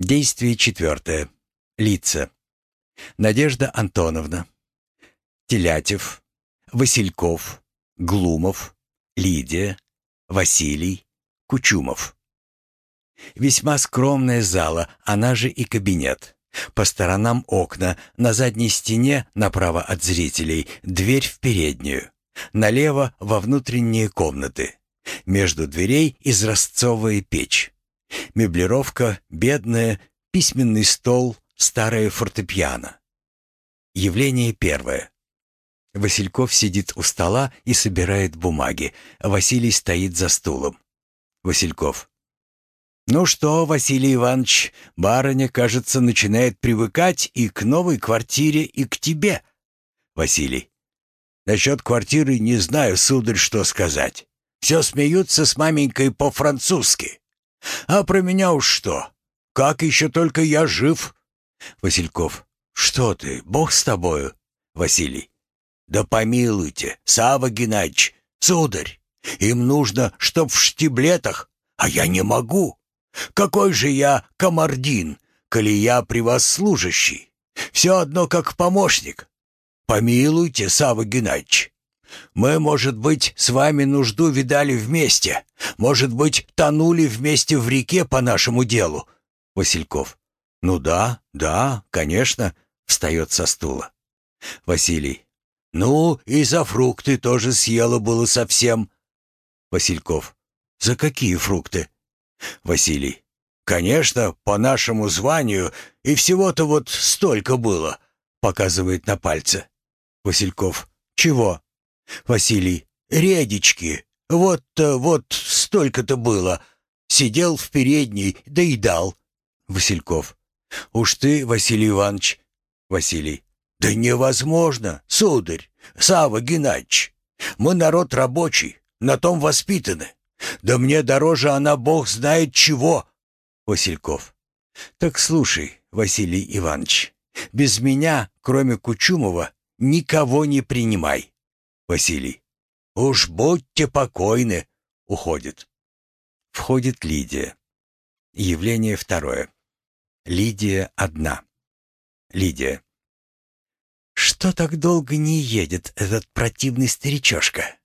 Действие четвертое. Лица. Надежда Антоновна. Телятев. Васильков. Глумов. Лидия. Василий. Кучумов. Весьма скромная зала, она же и кабинет. По сторонам окна, на задней стене, направо от зрителей, дверь в переднюю. Налево во внутренние комнаты. Между дверей изразцовая печь. Меблировка бедная, письменный стол, старое фортепиано. Явление первое. Васильков сидит у стола и собирает бумаги. Василий стоит за стулом. Васильков. «Ну что, Василий Иванович, барыня, кажется, начинает привыкать и к новой квартире, и к тебе». Василий. «Насчет квартиры не знаю, сударь, что сказать. Все смеются с маменькой по-французски. А про меня уж что? Как еще только я жив?» Васильков. «Что ты, бог с тобою?» Василий. «Да помилуйте, Сава Геннадьевич, сударь, им нужно, чтоб в штиблетах, а я не могу. Какой же я комардин, коли я при вас служащий? Все одно как помощник. Помилуйте, Сава Геннадьевич. Мы, может быть, с вами нужду видали вместе. Может быть, тонули вместе в реке по нашему делу. Васильков. Ну да, да, конечно, встает со стула. Василий. Ну, и за фрукты тоже съела было совсем. Васильков. За какие фрукты? Василий. «Конечно, по нашему званию, и всего-то вот столько было», — показывает на пальце. Васильков. «Чего?» Василий. «Редички. Вот-то вот столько-то было. Сидел в передней, доедал». Васильков. «Уж ты, Василий Иванович». Василий. «Да невозможно, сударь, Сава Геннадьевич. Мы народ рабочий, на том воспитаны. Да мне дороже она бог знает чего. Васильков. Так слушай, Василий Иванович, без меня, кроме Кучумова, никого не принимай. Василий. Уж будьте покойны. Уходит. Входит Лидия. Явление второе. Лидия одна. Лидия. Что так долго не едет этот противный старичошка?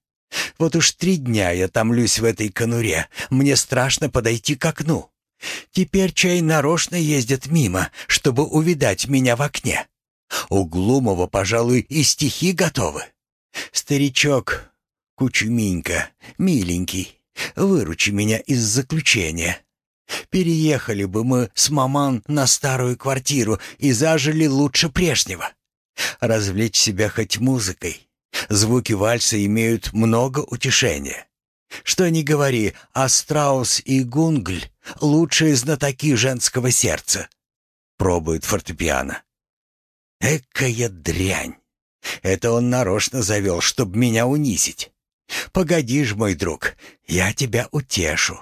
Вот уж три дня я томлюсь в этой конуре. Мне страшно подойти к окну. Теперь чай нарочно ездит мимо, чтобы увидать меня в окне. У Глумова, пожалуй, и стихи готовы. Старичок, Кучуминька, миленький, выручи меня из заключения. Переехали бы мы с маман на старую квартиру и зажили лучше прежнего. Развлечь себя хоть музыкой, Звуки вальса имеют много утешения. Что ни говори, а Страус и Гунгль — лучшие знатоки женского сердца. Пробует фортепиано. Экая дрянь! Это он нарочно завел, чтобы меня унизить. Погоди ж, мой друг, я тебя утешу.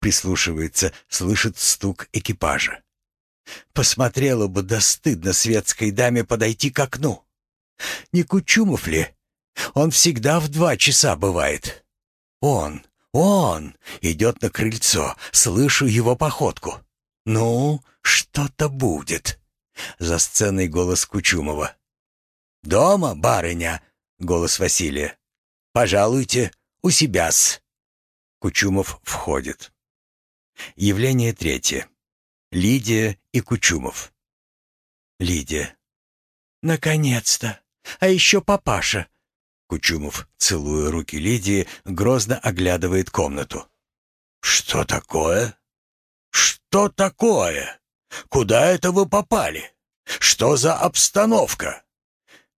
Прислушивается, слышит стук экипажа. Посмотрела бы, да стыдно светской даме подойти к окну. Не Кучумов ли? Он всегда в два часа бывает. Он, он идет на крыльцо, слышу его походку. Ну, что-то будет. За сценой голос Кучумова. «Дома, барыня!» — голос Василия. «Пожалуйте, у себя-с». Кучумов входит. Явление третье. Лидия и Кучумов. Лидия. «Наконец-то! А еще папаша!» Кучумов, целуя руки Лидии, грозно оглядывает комнату. «Что такое? Что такое? Куда это вы попали? Что за обстановка?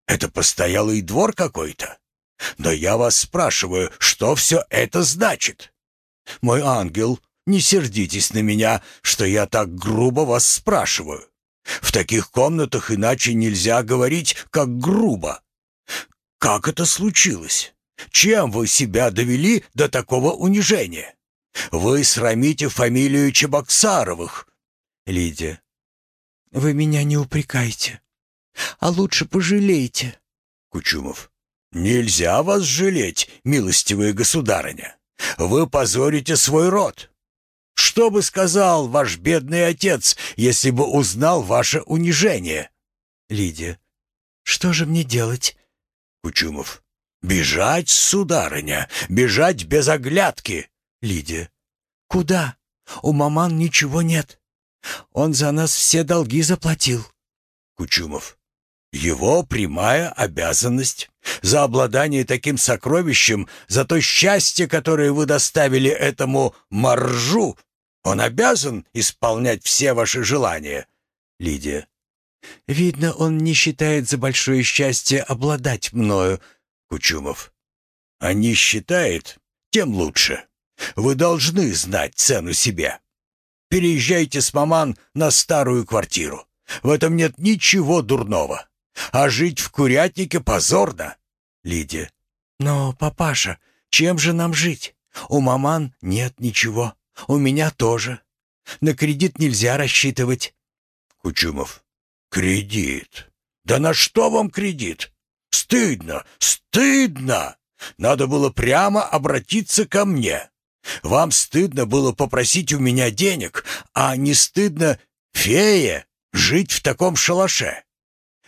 Это постоялый двор какой-то? Да я вас спрашиваю, что все это значит? Мой ангел, не сердитесь на меня, что я так грубо вас спрашиваю. В таких комнатах иначе нельзя говорить, как грубо. Как это случилось? Чем вы себя довели до такого унижения? Вы срамите фамилию Чебоксаровых. Лидия. Вы меня не упрекайте, а лучше пожалейте. Кучумов. Нельзя вас жалеть, милостивая государыня. Вы позорите свой род. Что бы сказал ваш бедный отец, если бы узнал ваше унижение?» Лидия. «Что же мне делать?» Кучумов. «Бежать, сударыня, бежать без оглядки!» Лидия. «Куда? У маман ничего нет. Он за нас все долги заплатил». Кучумов. «Его прямая обязанность. За обладание таким сокровищем, за то счастье, которое вы доставили этому моржу, он обязан исполнять все ваши желания». Лидия. «Видно, он не считает за большое счастье обладать мною». Кучумов. «А не считает, тем лучше. Вы должны знать цену себе. Переезжайте с маман на старую квартиру. В этом нет ничего дурного. А жить в курятнике позорно. Лидия. Но, папаша, чем же нам жить? У маман нет ничего. У меня тоже. На кредит нельзя рассчитывать. Кучумов. Кредит. Да на что вам кредит? Стыдно, стыдно. Надо было прямо обратиться ко мне. Вам стыдно было попросить у меня денег, а не стыдно, фея, жить в таком шалаше.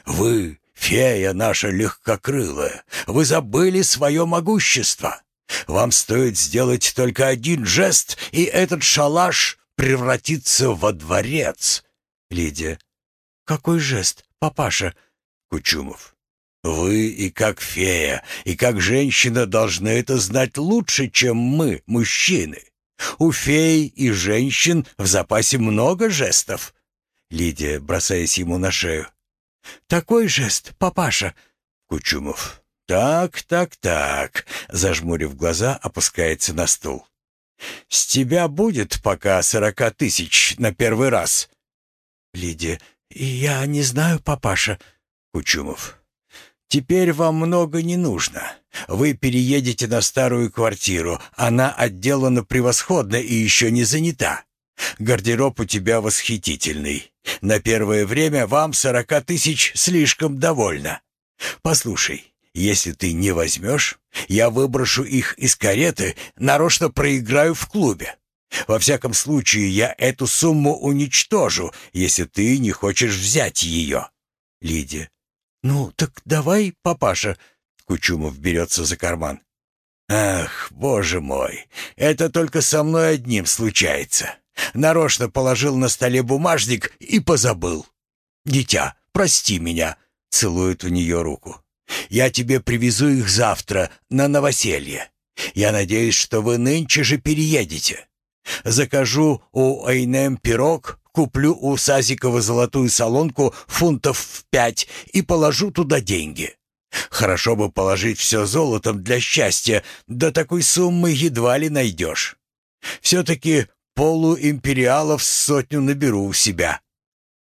Вы, фея наша легкокрылая, вы забыли свое могущество. Вам стоит сделать только один жест, и этот шалаш превратится во дворец. Лидия. Какой жест, папаша? Кучумов. Вы и как фея, и как женщина должны это знать лучше, чем мы, мужчины. У фей и женщин в запасе много жестов. Лидия, бросаясь ему на шею. Такой жест, папаша. Кучумов. Так, так, так, зажмурив глаза, опускается на стул. С тебя будет пока сорока тысяч на первый раз. Лидия. Я не знаю, папаша. Кучумов. Теперь вам много не нужно. Вы переедете на старую квартиру. Она отделана превосходно и еще не занята. Гардероб у тебя восхитительный. На первое время вам сорока тысяч слишком довольно. Послушай, если ты не возьмешь, я выброшу их из кареты, нарочно проиграю в клубе. Во всяком случае, я эту сумму уничтожу, если ты не хочешь взять ее. Лидия. «Ну, так давай, папаша». Кучумов берется за карман. «Ах, боже мой, это только со мной одним случается. Нарочно положил на столе бумажник и позабыл. Дитя, прости меня», — целует у нее руку. «Я тебе привезу их завтра на новоселье. Я надеюсь, что вы нынче же переедете. Закажу у Эйнем пирог, Куплю у Сазикова золотую солонку фунтов в пять и положу туда деньги. Хорошо бы положить все золотом для счастья, да такой суммы едва ли найдешь. Все-таки полуимпериалов сотню наберу у себя.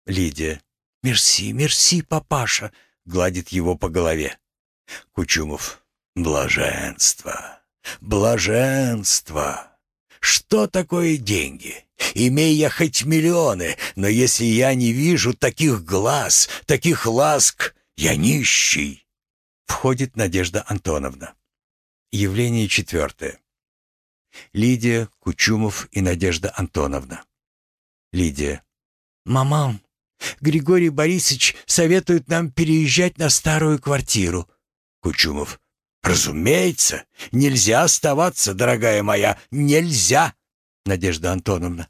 Лидия. «Мерси, мерси, папаша», — гладит его по голове. Кучумов. «Блаженство, блаженство. Что такое деньги? Имей я хоть миллионы, но если я не вижу таких глаз, таких ласк, я нищий. Входит Надежда Антоновна. Явление четвертое. Лидия, Кучумов и Надежда Антоновна. Лидия. «Маман, Григорий Борисович советует нам переезжать на старую квартиру». Кучумов. «Разумеется, нельзя оставаться, дорогая моя, нельзя!» Надежда Антоновна.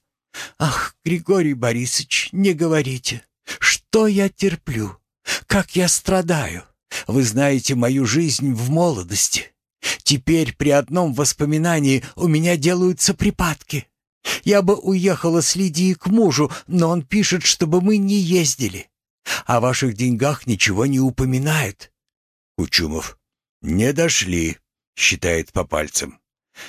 «Ах, Григорий Борисович, не говорите. Что я терплю? Как я страдаю? Вы знаете мою жизнь в молодости. Теперь при одном воспоминании у меня делаются припадки. Я бы уехала с Лидией к мужу, но он пишет, чтобы мы не ездили. О ваших деньгах ничего не упоминает». Кучумов. «Не дошли», — считает по пальцам.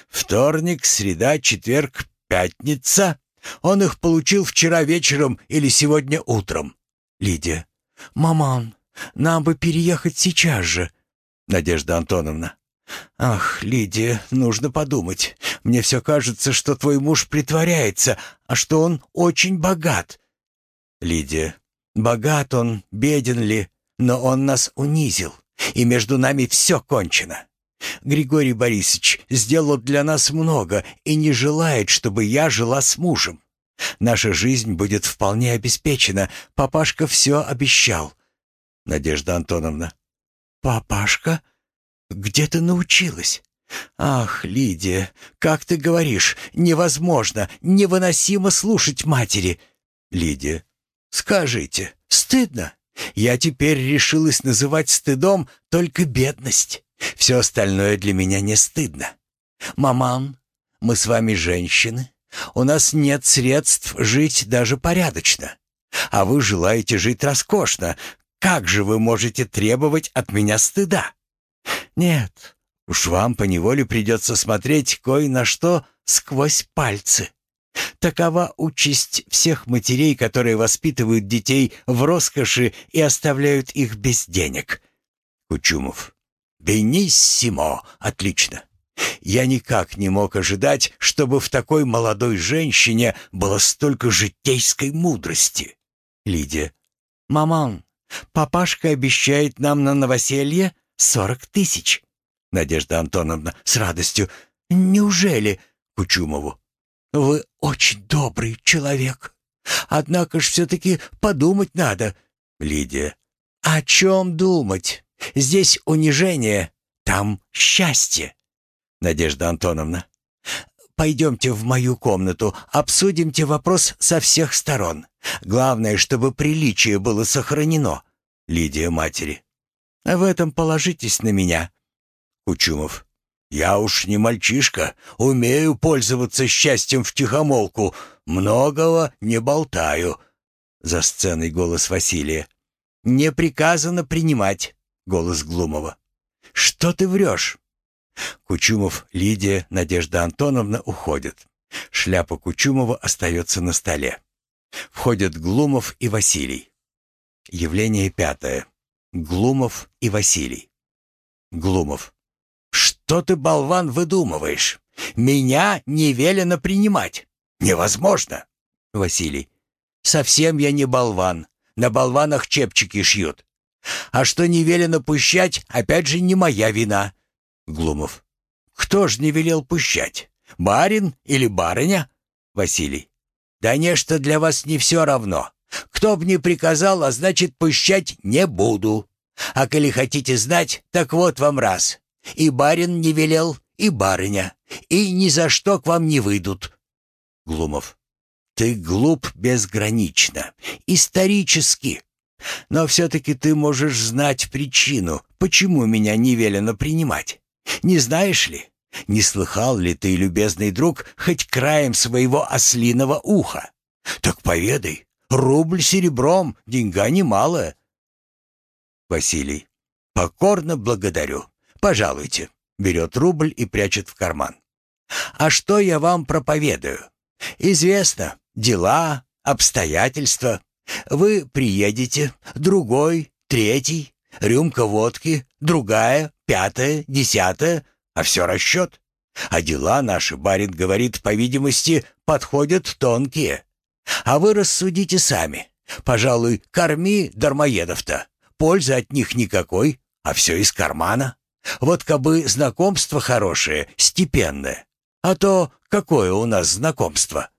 «Вторник, среда, четверг, пятница. Он их получил вчера вечером или сегодня утром. Лидия. «Маман, нам бы переехать сейчас же». Надежда Антоновна. «Ах, Лидия, нужно подумать. Мне все кажется, что твой муж притворяется, а что он очень богат». Лидия. «Богат он, беден ли, но он нас унизил, и между нами все кончено. Григорий Борисович сделал для нас много и не желает, чтобы я жила с мужем. Наша жизнь будет вполне обеспечена. Папашка все обещал. Надежда Антоновна. Папашка? Где ты научилась? Ах, Лидия, как ты говоришь, невозможно, невыносимо слушать матери. Лидия. Скажите, стыдно? Я теперь решилась называть стыдом только бедность. Все остальное для меня не стыдно. Маман, мы с вами женщины. У нас нет средств жить даже порядочно. А вы желаете жить роскошно. Как же вы можете требовать от меня стыда? Нет, уж вам поневоле придется смотреть кое на что сквозь пальцы. Такова участь всех матерей, которые воспитывают детей в роскоши и оставляют их без денег. Кучумов. «Бениссимо! Отлично! Я никак не мог ожидать, чтобы в такой молодой женщине было столько житейской мудрости. Лидия. «Маман, папашка обещает нам на новоселье сорок тысяч». Надежда Антоновна с радостью. «Неужели?» Кучумову. «Вы очень добрый человек. Однако ж все-таки подумать надо». Лидия. «О чем думать? Здесь унижение, там счастье». Надежда Антоновна. «Пойдемте в мою комнату, обсудимте вопрос со всех сторон. Главное, чтобы приличие было сохранено». Лидия матери. «В этом положитесь на меня». Кучумов. «Я уж не мальчишка, умею пользоваться счастьем втихомолку, многого не болтаю». За сценой голос Василия. «Не приказано принимать», — голос Глумова. «Что ты врешь? Кучумов, Лидия, Надежда Антоновна уходят. Шляпа Кучумова остается на столе. Входят Глумов и Василий. Явление пятое. Глумов и Василий. Глумов. «Что ты, болван, выдумываешь? Меня не велено принимать. Невозможно!» Василий. «Совсем я не болван. На болванах чепчики шьют. А что не велено пущать, опять же не моя вина. Глумов. «Кто ж не велел пущать? Барин или барыня?» Василий. «Да нечто для вас не все равно. Кто б не приказал, а значит, пущать не буду. А коли хотите знать, так вот вам раз. И барин не велел, и барыня, и ни за что к вам не выйдут». Глумов. «Ты глуп безгранично, исторически. Но все-таки ты можешь знать причину, почему меня не велено принимать. Не знаешь ли? Не слыхал ли ты, любезный друг, хоть краем своего ослиного уха? Так поведай, рубль серебром, деньга немалая. Василий. Покорно благодарю. Пожалуйте. Берет рубль и прячет в карман. А что я вам проповедую? Известно, дела, обстоятельства. Вы приедете, другой, третий, рюмка водки, другая, пятое, десятое, а все расчет. А дела наши, барин говорит, по видимости, подходят тонкие. А вы рассудите сами. Пожалуй, корми дармоедов-то. Пользы от них никакой, а все из кармана. Вот кабы знакомство хорошее, степенное. А то какое у нас знакомство?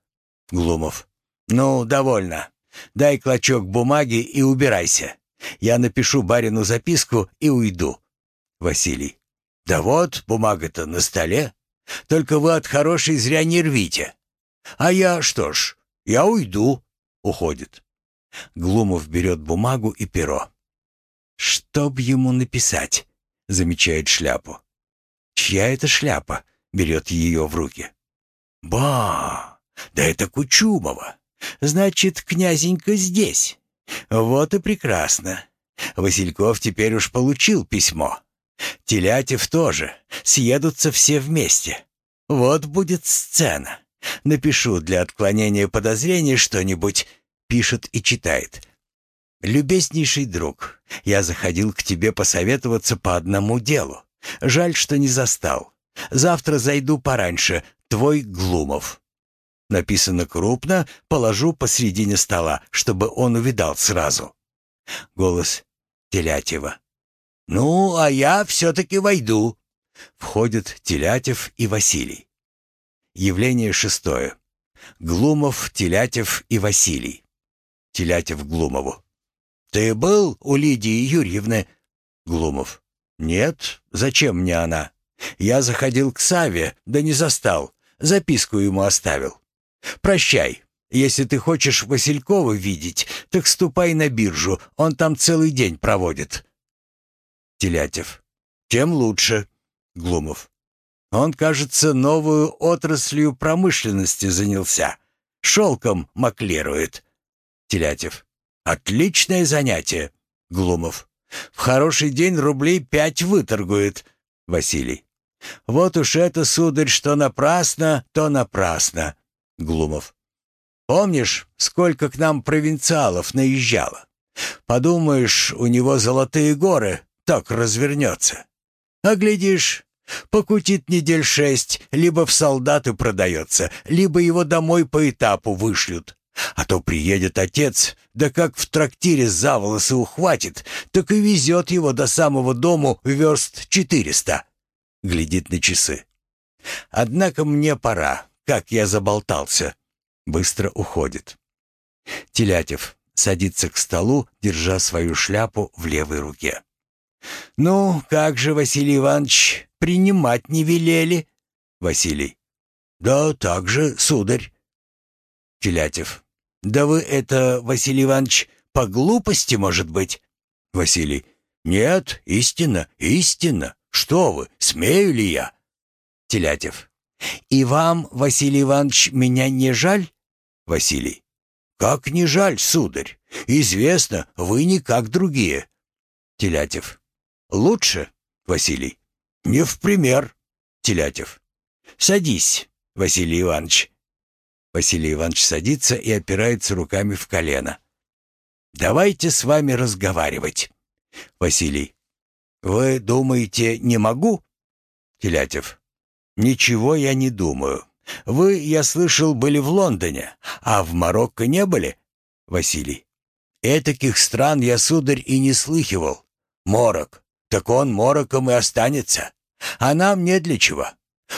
Глумов. Ну, довольно. Дай клочок бумаги и убирайся. Я напишу барину записку и уйду. Василий. «Да вот, бумага-то на столе. Только вы от хорошей зря не рвите. А я что ж, я уйду». Уходит. Глумов берет бумагу и перо. «Чтоб ему написать?» — замечает шляпу. «Чья это шляпа?» — берет ее в руки. «Ба! Да это Кучумова! Значит, князенька здесь. Вот и прекрасно. Васильков теперь уж получил письмо. Телятев тоже. Съедутся все вместе. Вот будет сцена. Напишу для отклонения подозрений что-нибудь. Пишет и читает. «Любезнейший друг, я заходил к тебе посоветоваться по одному делу. Жаль, что не застал. Завтра зайду пораньше. Твой Глумов». Написано крупно, положу посредине стола, чтобы он увидал сразу. Голос Телятева. «Ну, а я все-таки войду. Входят Телятев и Василий. Явление шестое. Глумов, Телятев и Василий. Телятев Глумову. «Ты был у Лидии Юрьевны?» Глумов. «Нет, зачем мне она? Я заходил к Саве, да не застал. Записку ему оставил. Прощай. Если ты хочешь Василькова видеть, так ступай на биржу, он там целый день проводит». Телятев. «Тем лучше». Глумов. «Он, кажется, новую отраслью промышленности занялся. Шелком маклирует». Телятев. «Отличное занятие». Глумов. «В хороший день рублей пять выторгует». Василий. «Вот уж это, сударь, что напрасно, то напрасно». Глумов. «Помнишь, сколько к нам провинциалов наезжало? Подумаешь, у него золотые горы, так развернется. А глядишь, покутит недель шесть, либо в солдаты продается, либо его домой по этапу вышлют. А то приедет отец, да как в трактире за волосы ухватит, так и везет его до самого дому верст четыреста. Глядит на часы. Однако мне пора, как я заболтался. Быстро уходит. Телятев садится к столу, держа свою шляпу в левой руке. «Ну, как же, Василий Иванович, принимать не велели?» Василий. «Да так же, сударь». Телятев. «Да вы это, Василий Иванович, по глупости, может быть?» Василий. «Нет, истинно, истинно. Что вы, смею ли я?» Телятев. «И вам, Василий Иванович, меня не жаль?» Василий. «Как не жаль, сударь? Известно, вы не как другие». Телятев. «Лучше?» Василий. «Не в пример». Телятев. «Садись, Василий Иванович». Василий Иванович садится и опирается руками в колено. «Давайте с вами разговаривать». Василий. «Вы думаете, не могу?» Телятев. «Ничего я не думаю. Вы, я слышал, были в Лондоне, а в Марокко не были?» Василий. «Этаких стран я, сударь, и не слыхивал. Морок. Так он мороком и останется. А нам не для чего.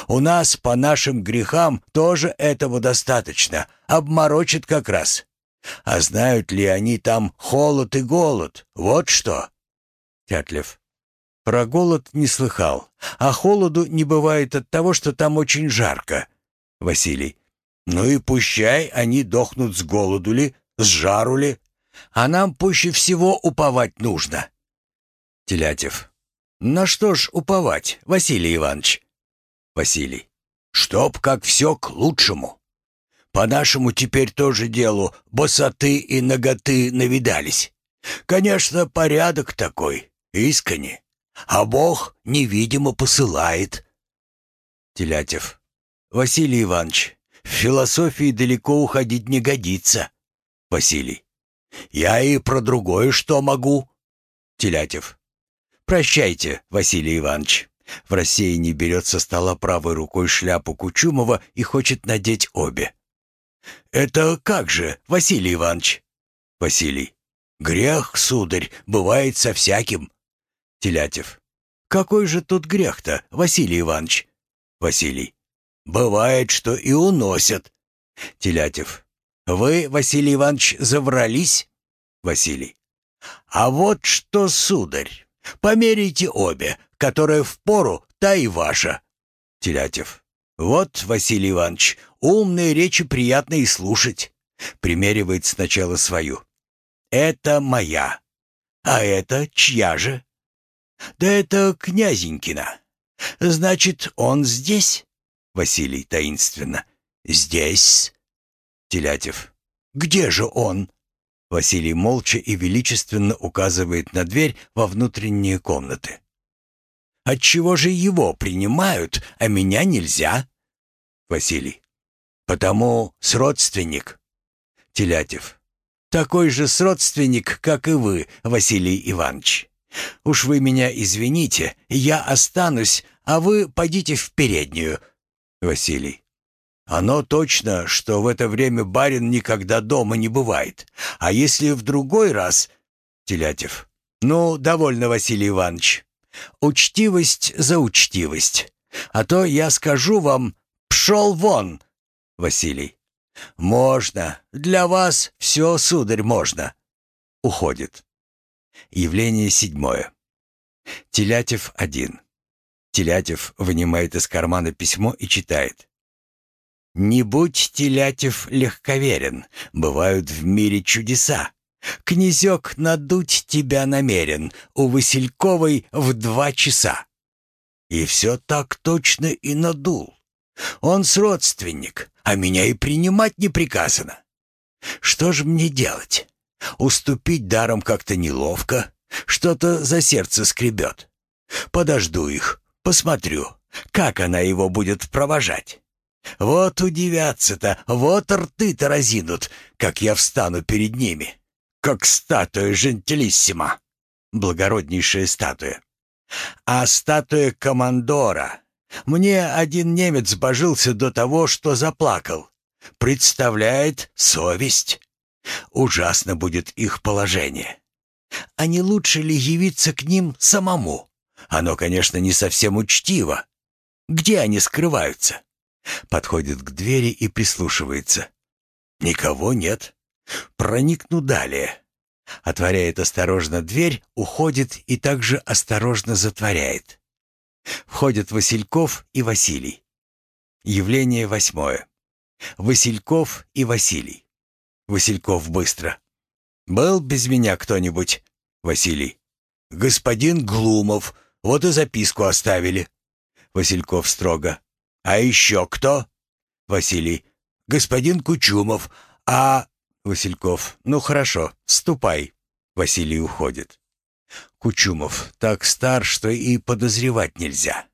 У нас по нашим грехам тоже этого достаточно. Обморочит как раз. А знают ли они там холод и голод? Вот что. Тятлев. Про голод не слыхал, а холоду не бывает от того, что там очень жарко. Василий. Ну и пущай они дохнут с голоду ли, с жару ли. А нам пуще всего уповать нужно. Телятев. На что ж уповать, Василий Иванович? Василий. Чтоб как все к лучшему. По нашему теперь тоже делу босоты и ноготы навидались. Конечно, порядок такой, искренне а Бог невидимо посылает. Телятев. Василий Иванович, в философии далеко уходить не годится. Василий. Я и про другое что могу. Телятев. Прощайте, Василий Иванович. В рассеянии берет со стола правой рукой шляпу Кучумова и хочет надеть обе. «Это как же, Василий Иванович?» «Василий. Грех, сударь, бывает со всяким. Телятев. «Какой же тут грех-то, Василий Иванович?» Василий. «Бывает, что и уносят». Телятев. «Вы, Василий Иванович, заврались?» Василий. «А вот что, сударь, померите обе, которая в пору, та и ваша». Телятев. «Вот, Василий Иванович, умные речи приятно и слушать». Примеривает сначала свою. «Это моя. А это чья же?» «Да это князенькина. Значит, он здесь?» Василий таинственно. «Здесь?» Телятев. «Где же он?» Василий молча и величественно указывает на дверь во внутренние комнаты. «Отчего же его принимают, а меня нельзя?» Василий. «Потому сродственник». Телятев. «Такой же сродственник, как и вы, Василий Иванович. Уж вы меня извините, я останусь, а вы пойдите в переднюю. Василий. Оно точно, что в это время барин никогда дома не бывает. А если в другой раз... Телятев. Ну, довольно, Василий Иванович. Учтивость за учтивость. А то я скажу вам «пшел вон», Василий. «Можно. Для вас все, сударь, можно». Уходит. Явление седьмое. Телятев один. Телятев вынимает из кармана письмо и читает. «Не будь, Телятев, легковерен, бывают в мире чудеса. Князек надуть тебя намерен у Васильковой в два часа». И все так точно и надул. Он с родственник, а меня и принимать не приказано. Что же мне делать? Уступить даром как-то неловко, что-то за сердце скребет. Подожду их, посмотрю, как она его будет провожать. Вот удивятся-то, вот рты-то разинут, как я встану перед ними, как статуя жентилиссима, благороднейшая статуя. А статуя командора. Мне один немец божился до того, что заплакал. Представляет совесть. Ужасно будет их положение. А не лучше ли явиться к ним самому? Оно, конечно, не совсем учтиво. Где они скрываются? Подходит к двери и прислушивается. Никого нет. Проникну далее. Отворяет осторожно дверь, уходит и также осторожно затворяет. Входят Васильков и Василий. Явление восьмое. Васильков и Василий. Васильков быстро. «Был без меня кто-нибудь?» Василий. «Господин Глумов. Вот и записку оставили». Васильков строго. «А еще кто?» Василий. «Господин Кучумов. А Васильков. «Ну хорошо, ступай». Василий уходит. Кучумов. «Так стар, что и подозревать нельзя.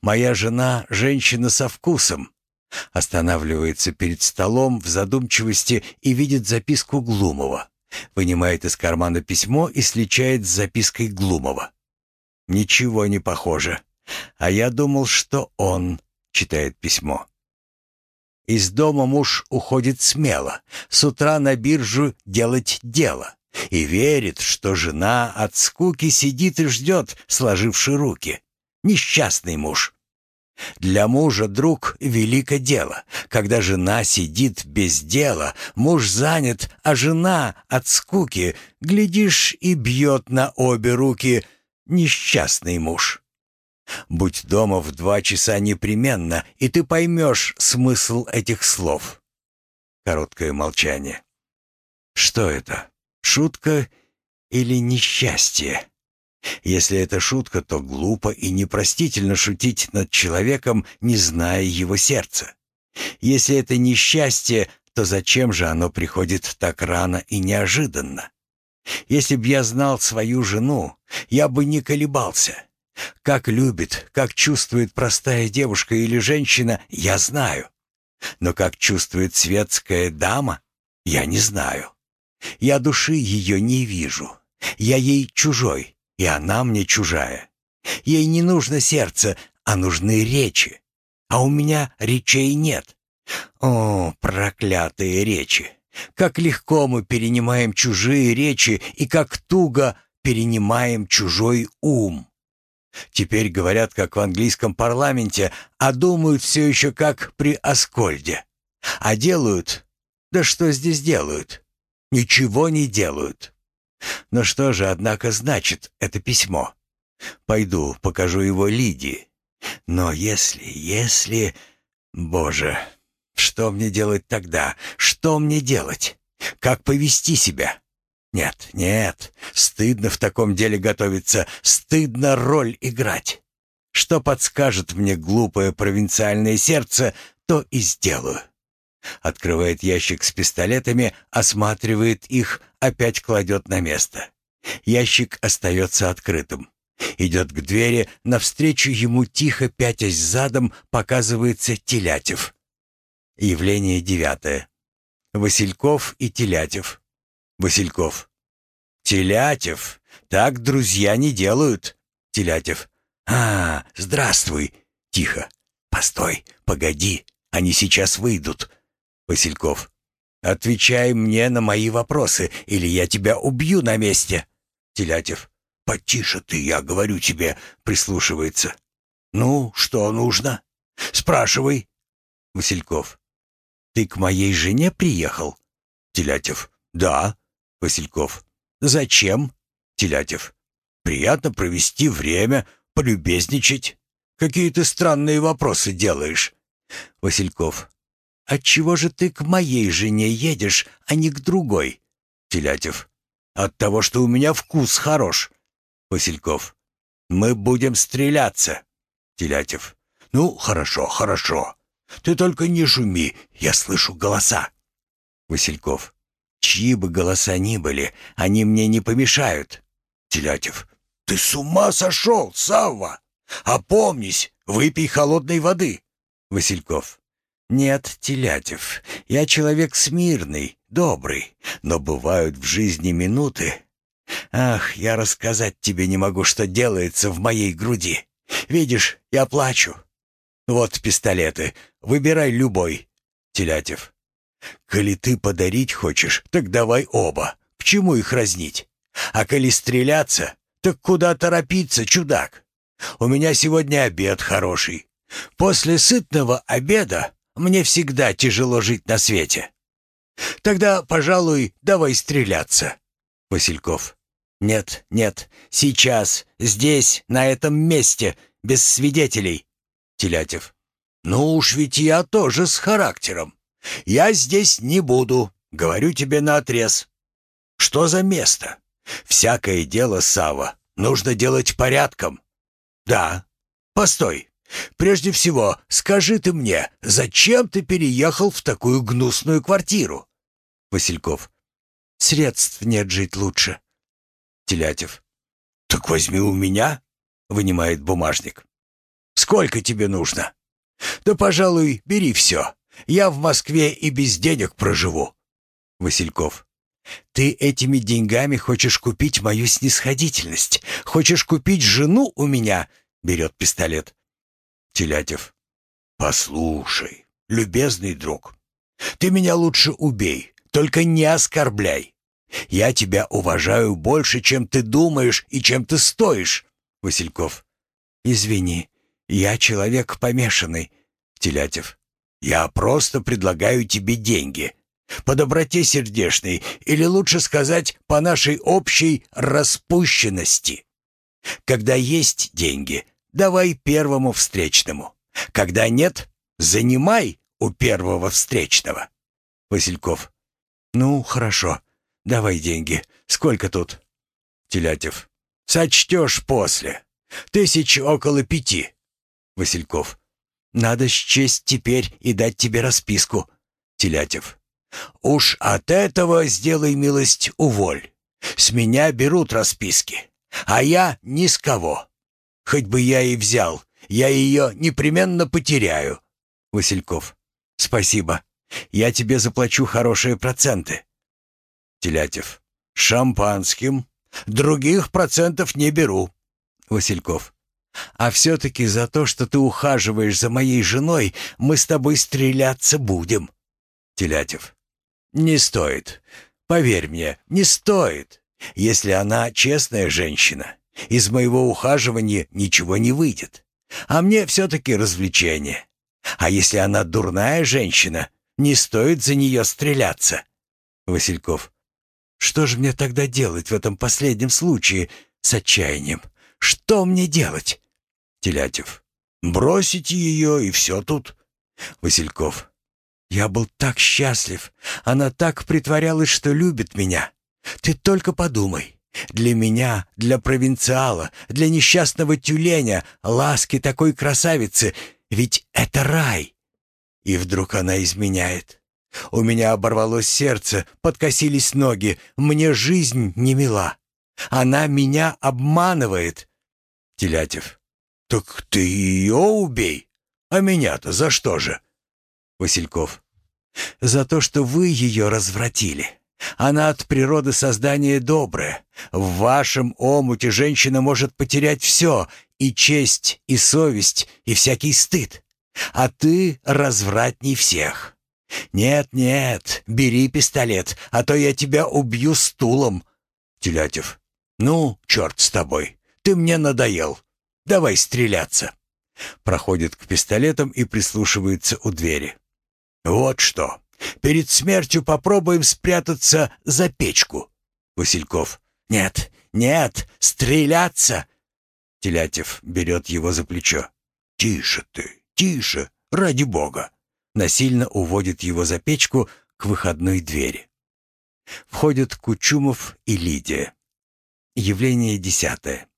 Моя жена — женщина со вкусом». Останавливается перед столом в задумчивости и видит записку Глумова. Вынимает из кармана письмо и сличает с запиской Глумова. «Ничего не похоже. А я думал, что он...» — читает письмо. Из дома муж уходит смело, с утра на биржу делать дело. И верит, что жена от скуки сидит и ждет, сложивши руки. Несчастный муж. Для мужа, друг, велико дело. Когда жена сидит без дела, муж занят, а жена от скуки, глядишь, и бьет на обе руки несчастный муж. Будь дома в два часа непременно, и ты поймешь смысл этих слов. Короткое молчание. Что это? Шутка или несчастье? Если это шутка, то глупо и непростительно шутить над человеком, не зная его сердца. Если это несчастье, то зачем же оно приходит так рано и неожиданно? Если б я знал свою жену, я бы не колебался. Как любит, как чувствует простая девушка или женщина, я знаю. Но как чувствует светская дама, я не знаю. Я души ее не вижу. Я ей чужой, и она мне чужая. Ей не нужно сердце, а нужны речи. А у меня речей нет. О, проклятые речи! Как легко мы перенимаем чужие речи и как туго перенимаем чужой ум. Теперь говорят, как в английском парламенте, а думают все еще как при Аскольде. А делают... Да что здесь делают? Ничего не делают. Но что же, однако, значит это письмо? Пойду, покажу его Лидии. Но если, если... Боже, что мне делать тогда? Что мне делать? Как повести себя? Нет, нет, стыдно в таком деле готовиться, стыдно роль играть. Что подскажет мне глупое провинциальное сердце, то и сделаю. Открывает ящик с пистолетами, осматривает их, опять кладет на место. Ящик остается открытым. Идет к двери, навстречу ему тихо, пятясь задом, показывается Телятев. Явление девятое. Васильков и Телятев. Васильков. «Телятев, так друзья не делают». Телятев. «А, здравствуй». Тихо. «Постой, погоди, они сейчас выйдут». Васильков. «Отвечай мне на мои вопросы, или я тебя убью на месте». Телятев. «Потише ты, я говорю тебе», — прислушивается. «Ну, что нужно? Спрашивай». Васильков. «Ты к моей жене приехал?» Телятев. «Да». Васильков. «Зачем?» Телятев. «Приятно провести время, полюбезничать. Какие ты странные вопросы делаешь?» Васильков. «Отчего же ты к моей жене едешь, а не к другой?» Телятев. «От того, что у меня вкус хорош». Васильков. «Мы будем стреляться». Телятев. «Ну, хорошо, хорошо. Ты только не шуми, я слышу голоса». Васильков. «Чьи бы голоса ни были, они мне не помешают». Телятев. «Ты с ума сошел, Савва! Опомнись, выпей холодной воды». Васильков. «Нет, Телятев, я человек смирный, добрый, но бывают в жизни минуты. Ах, я рассказать тебе не могу, что делается в моей груди. Видишь, я плачу. Вот пистолеты, выбирай любой». Телятев. «Коли ты подарить хочешь, так давай оба. К чему их разнить? А коли стреляться, так куда торопиться, чудак? У меня сегодня обед хороший. После сытного обеда мне всегда тяжело жить на свете. Тогда, пожалуй, давай стреляться. Васильков. Нет, нет, сейчас, здесь, на этом месте, без свидетелей. Телятев. Ну уж ведь я тоже с характером. Я здесь не буду, говорю тебе наотрез. Что за место? Всякое дело, Сава, нужно делать порядком. Да. Постой. Прежде всего, скажи ты мне, зачем ты переехал в такую гнусную квартиру? Васильков. Средств нет жить лучше. Телятев. Так возьми у меня, вынимает бумажник. Сколько тебе нужно? Да, пожалуй, бери все. Я в Москве и без денег проживу. Васильков. Ты этими деньгами хочешь купить мою снисходительность? Хочешь купить жену у меня? Берет пистолет. Телятев. «Послушай, любезный друг, ты меня лучше убей, только не оскорбляй. Я тебя уважаю больше, чем ты думаешь и чем ты стоишь». Васильков. «Извини, я человек помешанный». Телятев. «Я просто предлагаю тебе деньги. По доброте сердечной, или лучше сказать, по нашей общей распущенности. Когда есть деньги, давай первому встречному. Когда нет, занимай у первого встречного. Васильков. Ну, хорошо. Давай деньги. Сколько тут? Телятев. Сочтешь после. Тысяч около пяти. Васильков. Надо счесть теперь и дать тебе расписку. Телятев. Уж от этого сделай милость уволь. С меня берут расписки, а я ни с кого. Хоть бы я и взял, я ее непременно потеряю. Васильков. Спасибо. Я тебе заплачу хорошие проценты. Телятев. Шампанским. Других процентов не беру. Васильков. А все-таки за то, что ты ухаживаешь за моей женой, мы с тобой стреляться будем. Телятев. Не стоит. Поверь мне, не стоит. Если она честная женщина, из моего ухаживания ничего не выйдет. А мне все-таки развлечение. А если она дурная женщина, не стоит за нее стреляться. Васильков. Что же мне тогда делать в этом последнем случае с отчаянием? Что мне делать? Телятев. Бросить ее и все тут. Васильков. Я был так счастлив. Она так притворялась, что любит меня. Ты только подумай. Для меня, для провинциала, для несчастного тюленя, ласки такой красавицы, ведь это рай. И вдруг она изменяет. У меня оборвалось сердце, подкосились ноги, мне жизнь не мила. Она меня обманывает. Телятев. Так ты ее убей. А меня-то за что же? Васильков. За то, что вы ее развратили. Она от природы создание доброе. В вашем омуте женщина может потерять все — и честь, и совесть, и всякий стыд. А ты развратней всех. Нет, нет, бери пистолет, а то я тебя убью стулом. Телятев. «Ну, черт с тобой, ты мне надоел. Давай стреляться». Проходит к пистолетам и прислушивается у двери. «Вот что. Перед смертью попробуем спрятаться за печку». Васильков. «Нет, нет, стреляться!» Телятев берет его за плечо. «Тише ты, тише, ради бога!» Насильно уводит его за печку к выходной двери. Входят Кучумов и Лидия. Явление десятое.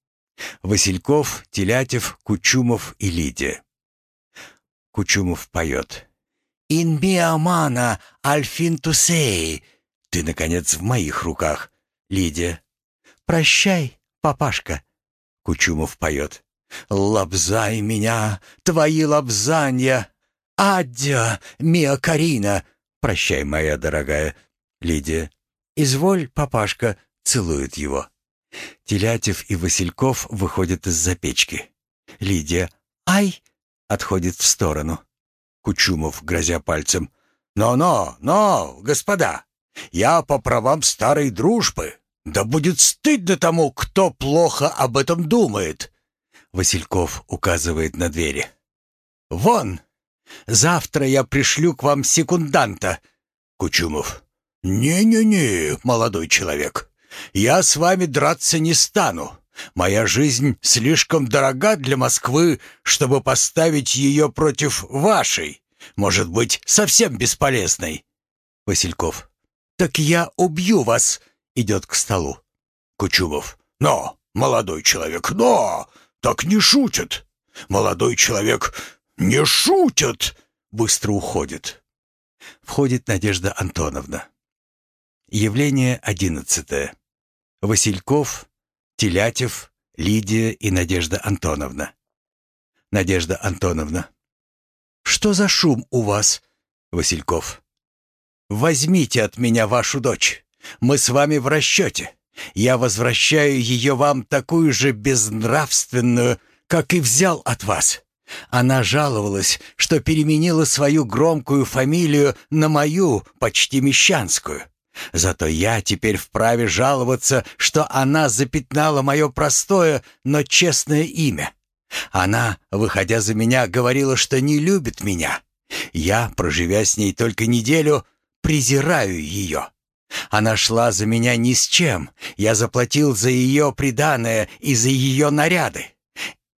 Васильков, Телятев, Кучумов и Лидия. Кучумов поет. «In mia mano alfin Ты, наконец, в моих руках. Лидия. «Прощай, папашка». Кучумов поет. «Лобзай меня, твои лобзанья! Аддя, мия Карина!» «Прощай, моя дорогая». Лидия. «Изволь, папашка», целует его. Телятев и Васильков выходят из-за печки. Лидия. «Ай!» отходит в сторону. Кучумов, грозя пальцем. «Но-но, но, господа, я по правам старой дружбы. Да будет стыдно тому, кто плохо об этом думает!» Васильков указывает на двери. «Вон! Завтра я пришлю к вам секунданта!» Кучумов. «Не-не-не, молодой человек, я с вами драться не стану. Моя жизнь слишком дорога для Москвы, чтобы поставить ее против вашей, может быть, совсем бесполезной». Васильков. «Так я убью вас!» Идет к столу. Кучумов. «Но, молодой человек, но! Так не шутят! Молодой человек, не шутят!» Быстро уходит. Входит Надежда Антоновна. Явление одиннадцатое. Васильков, Телятев, Лидия и Надежда Антоновна. Надежда Антоновна. «Что за шум у вас?» Васильков. «Возьмите от меня вашу дочь. Мы с вами в расчете. Я возвращаю ее вам такую же безнравственную, как и взял от вас. Она жаловалась, что переменила свою громкую фамилию на мою, почти мещанскую. Зато я теперь вправе жаловаться, что она запятнала мое простое, но честное имя. Она, выходя за меня, говорила, что не любит меня. Я, проживя с ней только неделю, презираю ее. Она шла за меня ни с чем. Я заплатил за ее приданое и за ее наряды.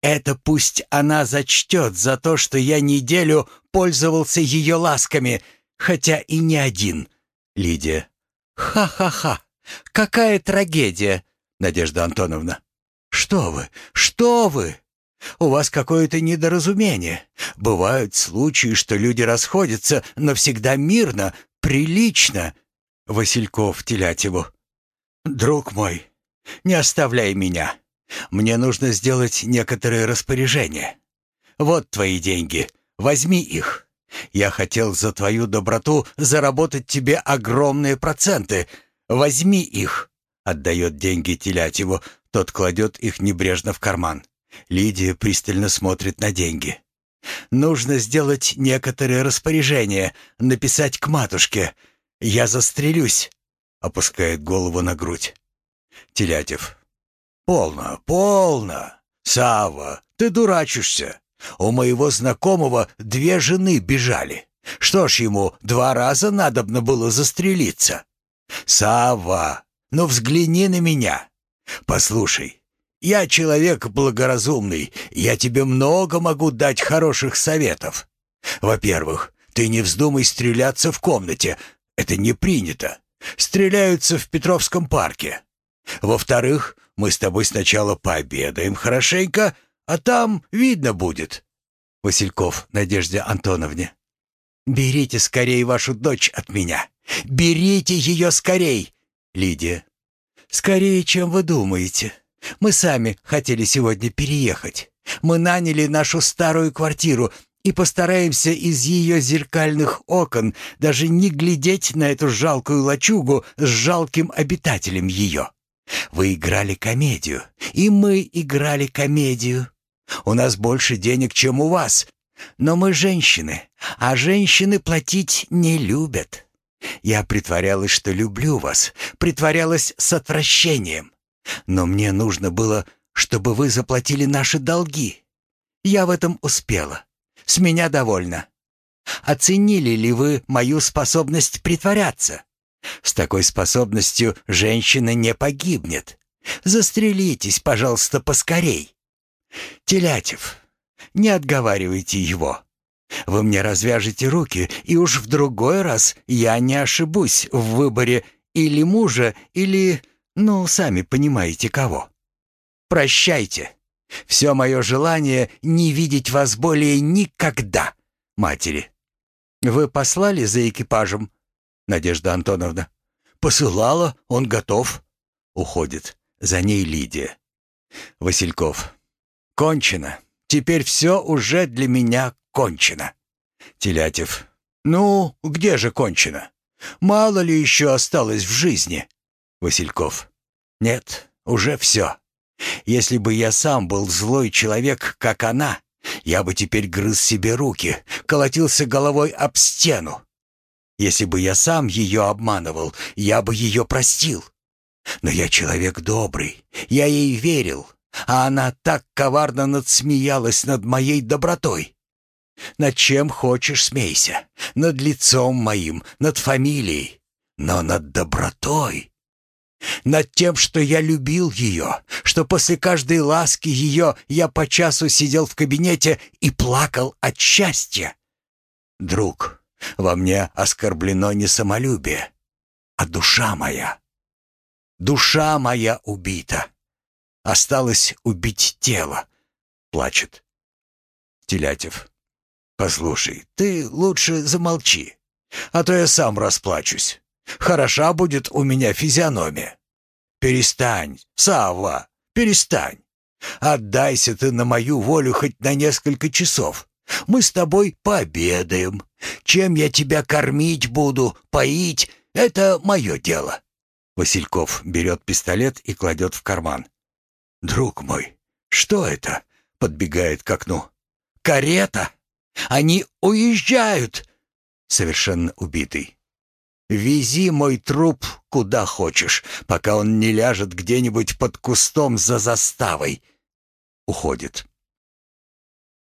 Это пусть она зачтет за то, что я неделю пользовался ее ласками, хотя и не один. Лидия. «Ха-ха-ха! Какая трагедия!» Надежда Антоновна. «Что вы? Что вы? У вас какое-то недоразумение. Бывают случаи, что люди расходятся, но всегда мирно, прилично». Васильков Телятьеву. «Друг мой, не оставляй меня. Мне нужно сделать некоторые распоряжения. Вот твои деньги. Возьми их. Я хотел за твою доброту заработать тебе огромные проценты. Возьми их!» Отдает деньги Телятьеву, тот кладет их небрежно в карман. Лидия пристально смотрит на деньги. «Нужно сделать некоторые распоряжения, написать к матушке. Я застрелюсь!» Опускает голову на грудь. Телятев. «Полно, полно! Сава, ты дурачишься! У моего знакомого две жены бежали. Что ж ему два раза надобно было застрелиться? Сава, ну взгляни на меня. Послушай, я человек благоразумный, я тебе много могу дать хороших советов. Во-первых, ты не вздумай стреляться в комнате, это не принято. Стреляются в Петровском парке. Во-вторых, мы с тобой сначала пообедаем хорошенько, а там видно будет. Васильков Надежде Антоновне. Берите скорее вашу дочь от меня. Берите ее скорей. Лидия. Скорее, чем вы думаете. Мы сами хотели сегодня переехать. Мы наняли нашу старую квартиру и постараемся из ее зеркальных окон даже не глядеть на эту жалкую лачугу с жалким обитателем ее. Вы играли комедию, и мы играли комедию. У нас больше денег, чем у вас. Но мы женщины, а женщины платить не любят. Я притворялась, что люблю вас, притворялась с отвращением. Но мне нужно было, чтобы вы заплатили наши долги. Я в этом успела. С меня довольно. Оценили ли вы мою способность притворяться? С такой способностью женщина не погибнет. Застрелитесь, пожалуйста, поскорей. Телятев, не отговаривайте его. Вы мне развяжете руки, и уж в другой раз я не ошибусь в выборе или мужа, или, ну, сами понимаете кого. Прощайте. Все мое желание не видеть вас более никогда, матери. Вы послали за экипажем? Надежда Антоновна. Посылала, он готов. Уходит. За ней Лидия. Васильков. Кончено. Теперь все уже для меня кончено. Телятев. Ну, где же кончено? Мало ли еще осталось в жизни? Васильков. Нет, уже все. Если бы я сам был злой человек, как она, я бы теперь грыз себе руки, колотился головой об стену. Если бы я сам ее обманывал, я бы ее простил. Но я человек добрый, я ей верил, а она так коварно надсмеялась над моей добротой. Над чем хочешь смейся, над лицом моим, над фамилией, но над добротой. Над тем, что я любил ее, что после каждой ласки ее я по часу сидел в кабинете и плакал от счастья. Друг, во мне оскорблено не самолюбие, а душа моя. Душа моя убита. Осталось убить тело. Плачет. Телятев. Послушай, ты лучше замолчи, а то я сам расплачусь. Хороша будет у меня физиономия. Перестань, Савва, перестань. Отдайся ты на мою волю хоть на несколько часов. Мы с тобой пообедаем. Чем я тебя кормить буду, поить, это мое дело. Васильков берет пистолет и кладет в карман. «Друг мой, что это?» — подбегает к окну. «Карета! Они уезжают!» Совершенно убитый. «Вези мой труп куда хочешь, пока он не ляжет где-нибудь под кустом за заставой». Уходит.